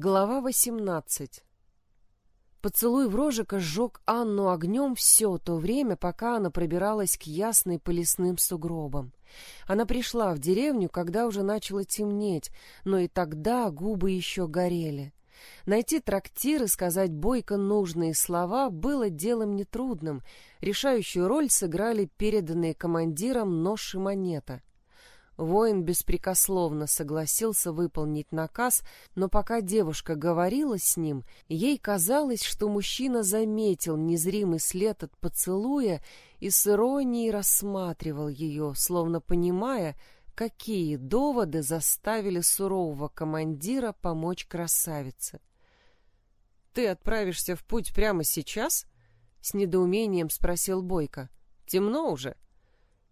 Глава 18 Поцелуй в рожика сжег Анну огнем все то время, пока она пробиралась к ясной по лесным сугробам. Она пришла в деревню, когда уже начало темнеть, но и тогда губы еще горели. Найти трактир и сказать Бойко нужные слова было делом нетрудным. Решающую роль сыграли переданные командиром нож и монета. Воин беспрекословно согласился выполнить наказ, но пока девушка говорила с ним, ей казалось, что мужчина заметил незримый след от поцелуя и с иронией рассматривал ее, словно понимая, какие доводы заставили сурового командира помочь красавице. «Ты отправишься в путь прямо сейчас?» — с недоумением спросил Бойко. «Темно уже?»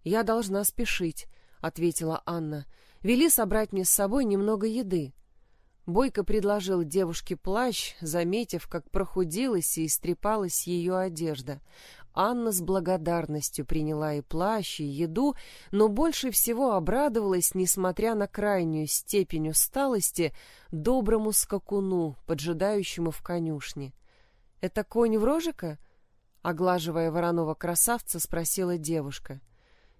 «Я должна спешить». — ответила Анна. «Вели собрать мне с собой немного еды». Бойко предложил девушке плащ, заметив, как прохудилась и истрепалась ее одежда. Анна с благодарностью приняла и плащ, и еду, но больше всего обрадовалась, несмотря на крайнюю степень усталости, доброму скакуну, поджидающему в конюшне. «Это конь Врожика?» — оглаживая вороного красавца, спросила девушка.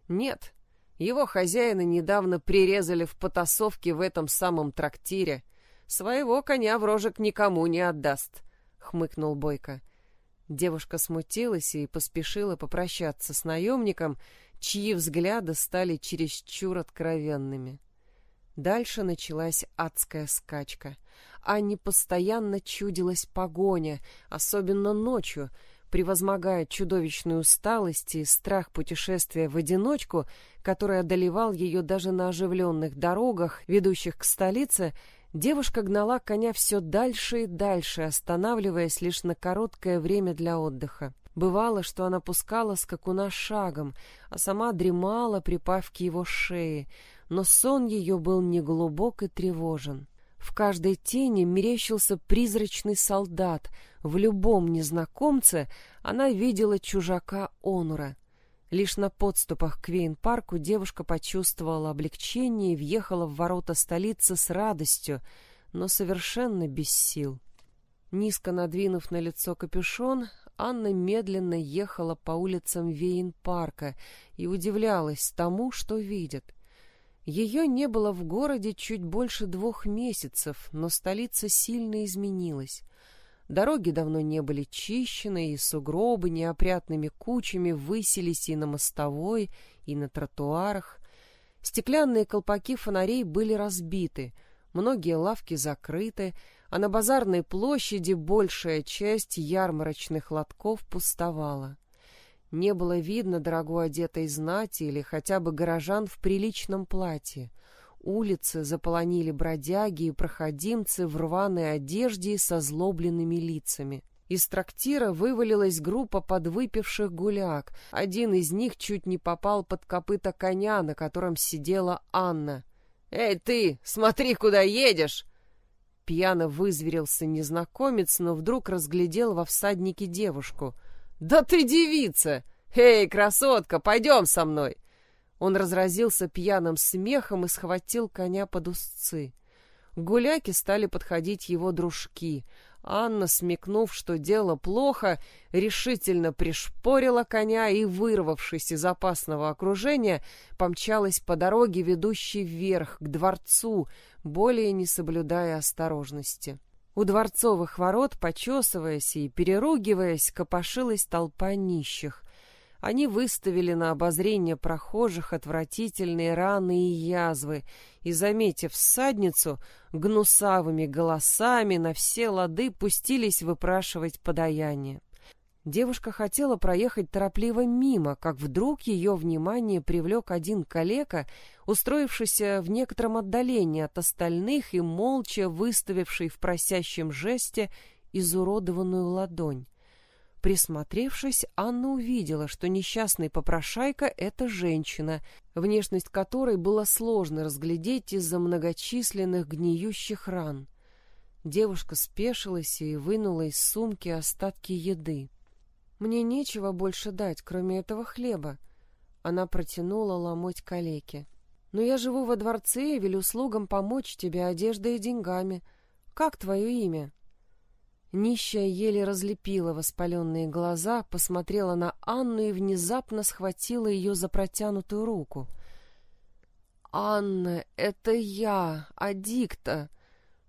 «Нет, его хозяина недавно прирезали в потасовке в этом самом трактире. Своего коня в рожек никому не отдаст, — хмыкнул Бойко. Девушка смутилась и поспешила попрощаться с наемником, чьи взгляды стали чересчур откровенными. Дальше началась адская скачка. Анне постоянно чудилась погоня, особенно ночью — превозмогая чудовищную усталость и страх путешествия в одиночку, который одолевал ее даже на оживленных дорогах, ведущих к столице, девушка гнала коня все дальше и дальше, останавливаясь лишь на короткое время для отдыха. Бывало, что она пускала скакуна шагом, а сама дремала, припав к его шее, но сон ее был неглубок и тревожен. В каждой тени мерещился призрачный солдат. В любом незнакомце она видела чужака Онура. Лишь на подступах к Вейн-парку девушка почувствовала облегчение и въехала в ворота столицы с радостью, но совершенно без сил. Низко надвинув на лицо капюшон, Анна медленно ехала по улицам Вейн-парка и удивлялась тому, что видит. Ее не было в городе чуть больше двух месяцев, но столица сильно изменилась. Дороги давно не были чищены, и сугробы неопрятными кучами высились и на мостовой, и на тротуарах. Стеклянные колпаки фонарей были разбиты, многие лавки закрыты, а на базарной площади большая часть ярмарочных лотков пустовала. Не было видно дорогой одетой знати или хотя бы горожан в приличном платье. Улицы заполонили бродяги и проходимцы в рваной одежде и со злобленными лицами. Из трактира вывалилась группа подвыпивших гуляк. Один из них чуть не попал под копыта коня, на котором сидела Анна. «Эй, ты, смотри, куда едешь!» Пьяно вызверился незнакомец, но вдруг разглядел во всаднике девушку — «Да ты девица! Эй, красотка, пойдем со мной!» Он разразился пьяным смехом и схватил коня под узцы. Гуляки стали подходить его дружки. Анна, смекнув, что дело плохо, решительно пришпорила коня и, вырвавшись из опасного окружения, помчалась по дороге, ведущей вверх, к дворцу, более не соблюдая осторожности. У дворцовых ворот, почесываясь и переругиваясь, копошилась толпа нищих. Они выставили на обозрение прохожих отвратительные раны и язвы, и, заметив всадницу, гнусавыми голосами на все лады пустились выпрашивать подаяние. Девушка хотела проехать торопливо мимо, как вдруг ее внимание привлек один калека, устроившийся в некотором отдалении от остальных и молча выставивший в просящем жесте изуродованную ладонь. Присмотревшись, Анна увидела, что несчастный попрошайка — это женщина, внешность которой было сложно разглядеть из-за многочисленных гниющих ран. Девушка спешилась и вынула из сумки остатки еды. Мне нечего больше дать, кроме этого хлеба. Она протянула ломоть калеке. Но я живу во дворце и велю слугам помочь тебе одеждой и деньгами. Как твое имя?» Нищая еле разлепила воспаленные глаза, посмотрела на Анну и внезапно схватила ее за протянутую руку. «Анна, это я, Адикта!» —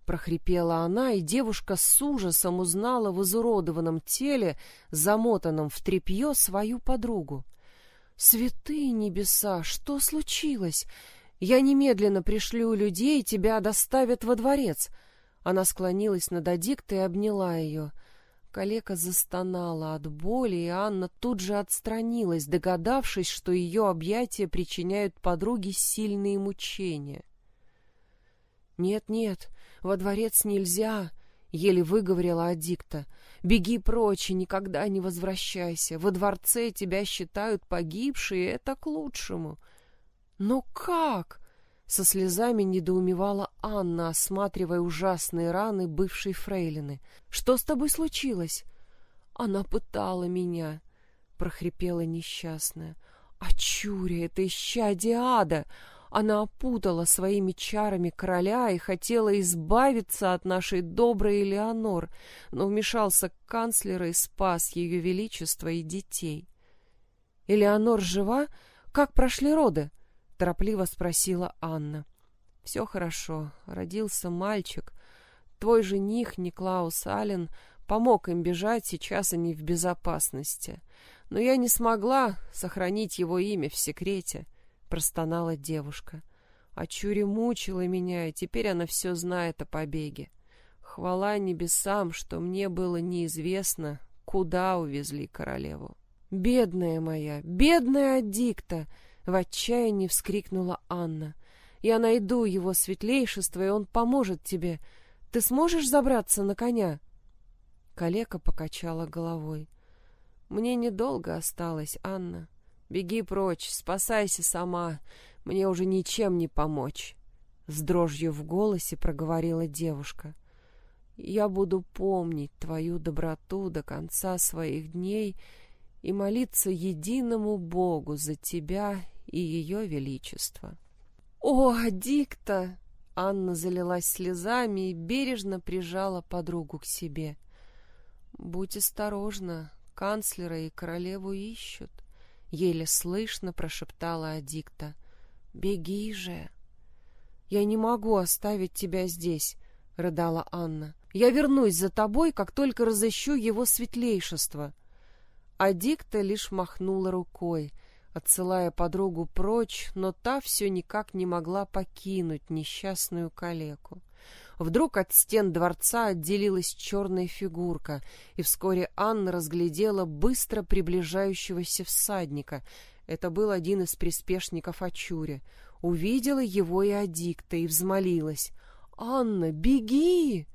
прохрипела она, и девушка с ужасом узнала в изуродованном теле, замотанном в тряпье, свою подругу. «Святые небеса, что случилось? Я немедленно пришлю людей, тебя доставят во дворец!» Она склонилась над Адиктой и обняла ее. Калека застонала от боли, и Анна тут же отстранилась, догадавшись, что ее объятия причиняют подруге сильные мучения. «Нет-нет, во дворец нельзя!» — еле выговорила Адикта. «Беги прочь и никогда не возвращайся. Во дворце тебя считают погибшей, и это к лучшему». «Но как?» Со слезами недоумевала Анна, осматривая ужасные раны бывшей фрейлины. «Что с тобой случилось?» «Она пытала меня», — прохрипела несчастная. «А чуря, это исчадие ада!» Она опутала своими чарами короля и хотела избавиться от нашей доброй Элеонор, но вмешался канцлер и спас ее величество и детей. «Элеонор жива? Как прошли роды?» — торопливо спросила Анна. «Все хорошо. Родился мальчик. Твой жених, Никлаус Аллен, помог им бежать, сейчас они в безопасности. Но я не смогла сохранить его имя в секрете», — простонала девушка. «А Чури мучила меня, и теперь она все знает о побеге. Хвала небесам, что мне было неизвестно, куда увезли королеву». «Бедная моя, бедная Адикта!» В отчаянии вскрикнула Анна. «Я найду его светлейшество, и он поможет тебе. Ты сможешь забраться на коня?» Калека покачала головой. «Мне недолго осталось, Анна. Беги прочь, спасайся сама. Мне уже ничем не помочь». С дрожью в голосе проговорила девушка. «Я буду помнить твою доброту до конца своих дней и молиться единому Богу за тебя и ее величество. «О, Дикта!» Анна залилась слезами и бережно прижала подругу к себе. «Будь осторожна, канцлера и королеву ищут», — еле слышно прошептала Адикта. «Беги же!» «Я не могу оставить тебя здесь», — рыдала Анна. «Я вернусь за тобой, как только разыщу его светлейшество». Адикта лишь махнула рукой — отсылая подругу прочь, но та все никак не могла покинуть несчастную калеку. Вдруг от стен дворца отделилась черная фигурка, и вскоре Анна разглядела быстро приближающегося всадника. Это был один из приспешников Ачури. Увидела его и Адикта и взмолилась. «Анна, беги!»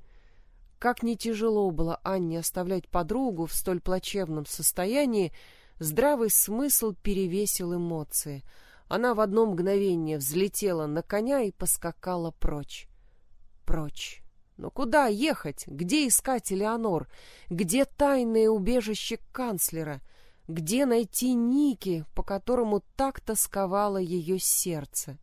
Как не тяжело было Анне оставлять подругу в столь плачевном состоянии, Здравый смысл перевесил эмоции. Она в одно мгновение взлетела на коня и поскакала прочь. Прочь. Но куда ехать? Где искать Элеонор? Где тайное убежище канцлера? Где найти Ники, по которому так тосковало ее сердце?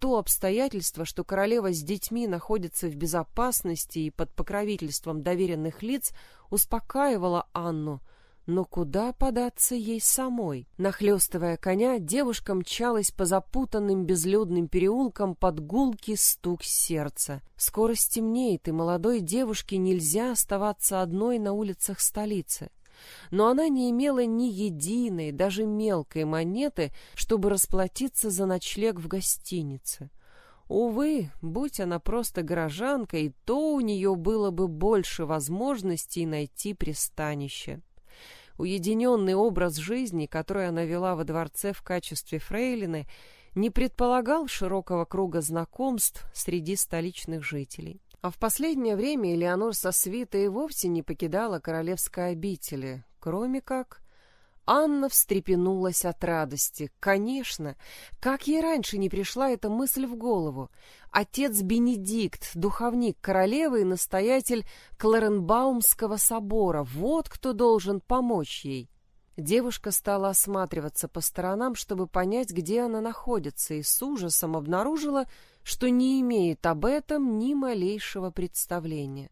То обстоятельство, что королева с детьми находится в безопасности и под покровительством доверенных лиц, успокаивало Анну — но куда податься ей самой? Нахлёстывая коня, девушка мчалась по запутанным безлюдным переулкам под гулкий стук сердца. Скоро стемнеет, и молодой девушке нельзя оставаться одной на улицах столицы. Но она не имела ни единой, даже мелкой монеты, чтобы расплатиться за ночлег в гостинице. Увы, будь она просто горожанкой, то у нее было бы больше возможностей найти пристанище. Уединенный образ жизни, который она вела во дворце в качестве фрейлины, не предполагал широкого круга знакомств среди столичных жителей. А в последнее время Элеонор со свитой вовсе не покидала королевской обители, кроме как Анна встрепенулась от радости. Конечно, как ей раньше не пришла эта мысль в голову. Отец Бенедикт, духовник королевы и настоятель Кларенбаумского собора, вот кто должен помочь ей. Девушка стала осматриваться по сторонам, чтобы понять, где она находится, и с ужасом обнаружила, что не имеет об этом ни малейшего представления.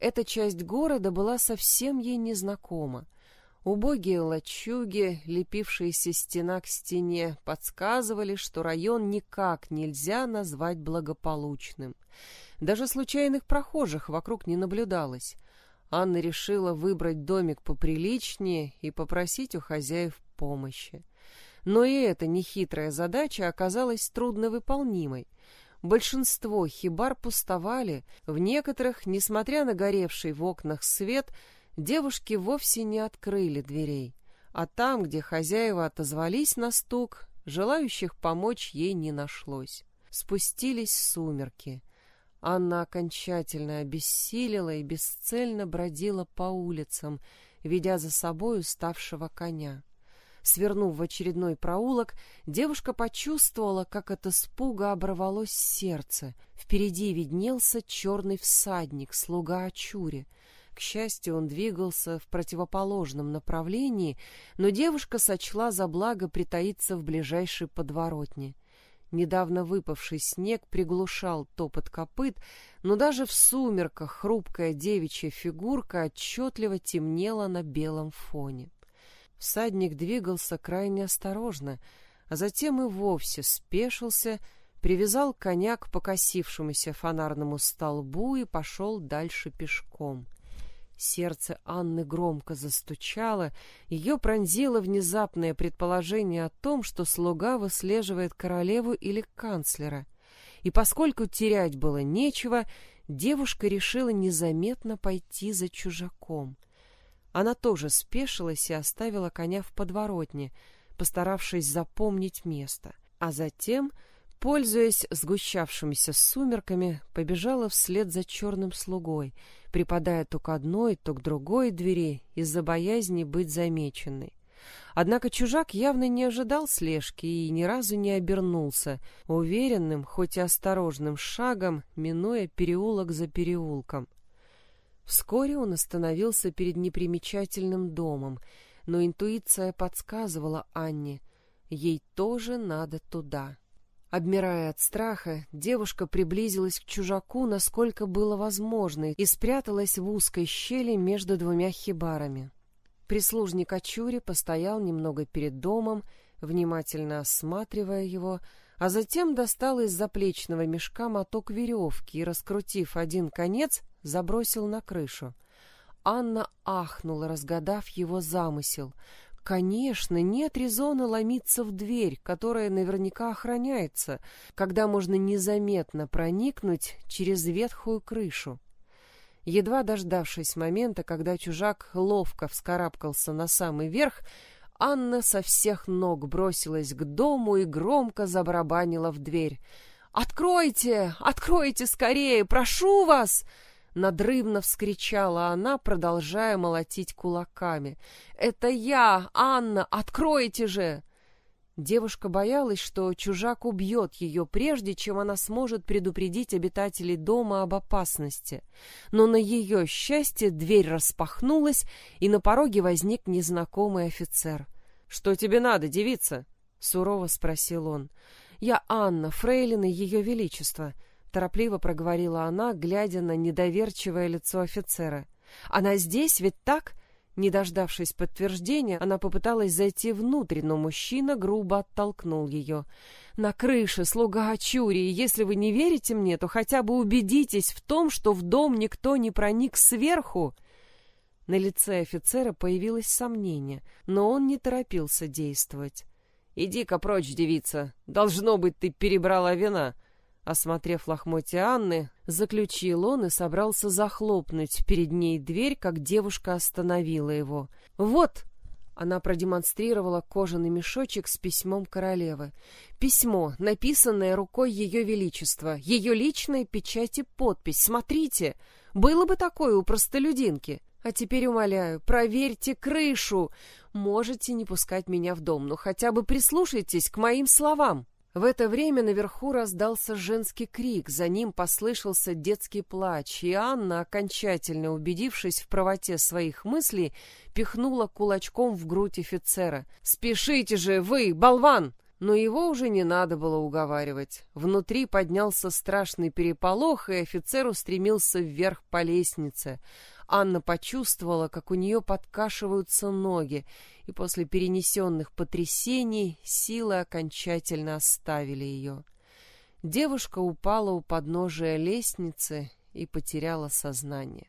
Эта часть города была совсем ей незнакома. Убогие лачуги, лепившиеся стена к стене, подсказывали, что район никак нельзя назвать благополучным. Даже случайных прохожих вокруг не наблюдалось. Анна решила выбрать домик поприличнее и попросить у хозяев помощи. Но и эта нехитрая задача оказалась трудновыполнимой. Большинство хибар пустовали, в некоторых, несмотря на горевший в окнах свет, девушки вовсе не открыли дверей, а там, где хозяева отозвались на стук, желающих помочь ей не нашлось. Спустились сумерки. Анна окончательно обессилила и бесцельно бродила по улицам, ведя за собой уставшего коня. Свернув в очередной проулок, девушка почувствовала, как от испуга оборвалось сердце. Впереди виднелся черный всадник, слуга Ачури. К счастью, он двигался в противоположном направлении, но девушка сочла за благо притаиться в ближайшей подворотне. Недавно выпавший снег приглушал топот копыт, но даже в сумерках хрупкая девичья фигурка отчетливо темнела на белом фоне. Всадник двигался крайне осторожно, а затем и вовсе спешился, привязал коня к покосившемуся фонарному столбу и пошел дальше пешком. Сердце Анны громко застучало, ее пронзило внезапное предположение о том, что слуга выслеживает королеву или канцлера. И поскольку терять было нечего, девушка решила незаметно пойти за чужаком. Она тоже спешилась и оставила коня в подворотне, постаравшись запомнить место, а затем пользуясь сгущавшимися сумерками, побежала вслед за черным слугой, припадая то к одной, то к другой двери из-за боязни быть замеченной. Однако чужак явно не ожидал слежки и ни разу не обернулся, уверенным, хоть и осторожным шагом, минуя переулок за переулком. Вскоре он остановился перед непримечательным домом, но интуиция подсказывала Анне, ей тоже надо туда. Обмирая от страха, девушка приблизилась к чужаку, насколько было возможно, и спряталась в узкой щели между двумя хибарами. Прислужник Ачури постоял немного перед домом, внимательно осматривая его, а затем достал из заплечного мешка моток веревки и, раскрутив один конец, забросил на крышу. Анна ахнула, разгадав его замысел — Конечно, нет резона ломиться в дверь, которая наверняка охраняется, когда можно незаметно проникнуть через ветхую крышу. Едва дождавшись момента, когда чужак ловко вскарабкался на самый верх, Анна со всех ног бросилась к дому и громко забарабанила в дверь. «Откройте! Откройте скорее! Прошу вас!» Надрывно вскричала она, продолжая молотить кулаками. «Это я, Анна! Откройте же!» Девушка боялась, что чужак убьет ее, прежде чем она сможет предупредить обитателей дома об опасности. Но на ее счастье дверь распахнулась, и на пороге возник незнакомый офицер. «Что тебе надо, девица?» — сурово спросил он. «Я Анна, фрейлина Ее Величества», торопливо проговорила она, глядя на недоверчивое лицо офицера. Она здесь, ведь так? Не дождавшись подтверждения, она попыталась зайти внутрь, но мужчина грубо оттолкнул ее. «На крыше слуга Ачурии. Если вы не верите мне, то хотя бы убедитесь в том, что в дом никто не проник сверху». На лице офицера появилось сомнение, но он не торопился действовать. «Иди-ка прочь, девица. Должно быть, ты перебрала вина. Осмотрев лохмотья Анны, заключил он и собрался захлопнуть перед ней дверь, как девушка остановила его. «Вот!» Она продемонстрировала кожаный мешочек с письмом королевы. Письмо, написанное рукой Ее Величества, ее личная печать и подпись. Смотрите, было бы такое у простолюдинки. А теперь умоляю, проверьте крышу. Можете не пускать меня в дом, но хотя бы прислушайтесь к моим словам. В это время наверху раздался женский крик, за ним послышался детский плач, и Анна, окончательно убедившись в правоте своих мыслей, пихнула кулачком в грудь офицера. «Спешите же, вы, болван!» Но его уже не надо было уговаривать. Внутри поднялся страшный переполох, и офицер устремился вверх по лестнице. Анна почувствовала, как у нее подкашиваются ноги, и после перенесенных потрясений силы окончательно оставили ее. Девушка упала у подножия лестницы и потеряла сознание.